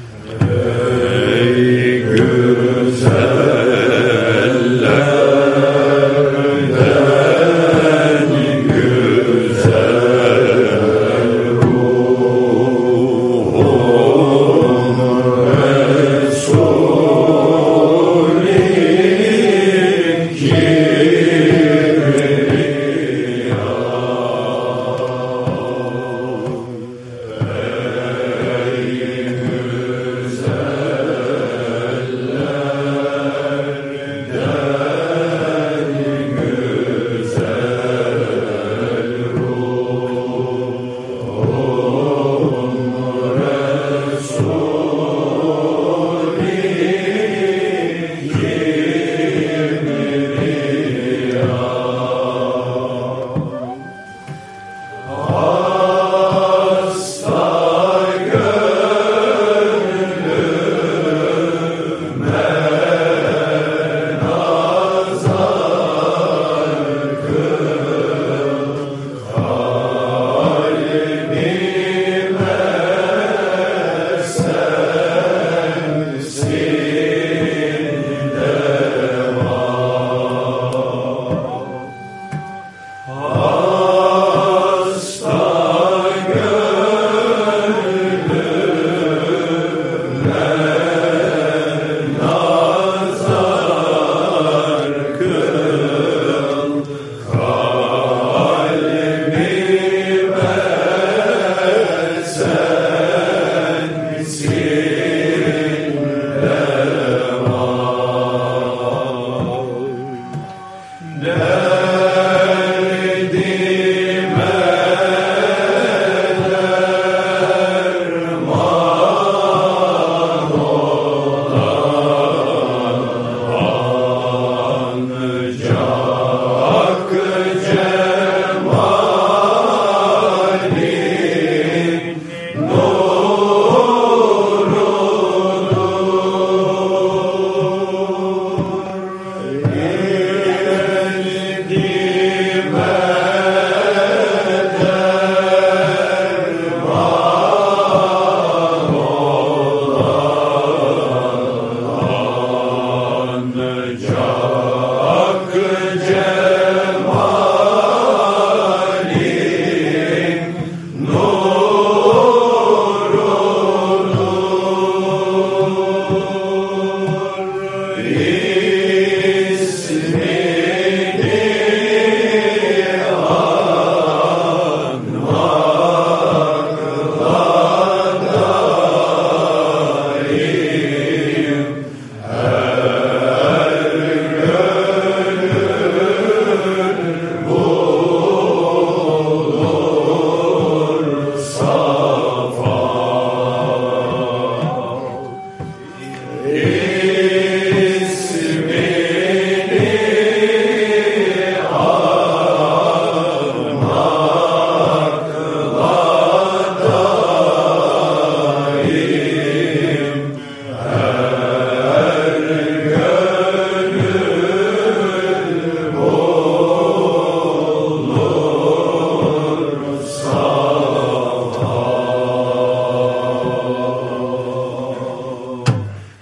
Yeah.